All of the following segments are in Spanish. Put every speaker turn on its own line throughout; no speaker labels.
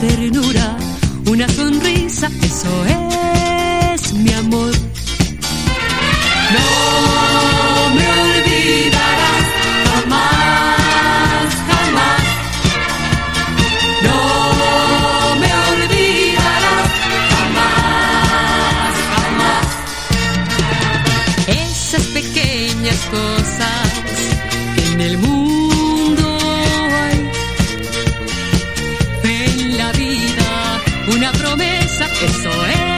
ternura, una sonrisa, eso es mi amor. No me olvidarás jamás, jamás. No me olvidarás jamás, jamás. Esas pequeñas cosas una promesa, eso es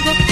contigo.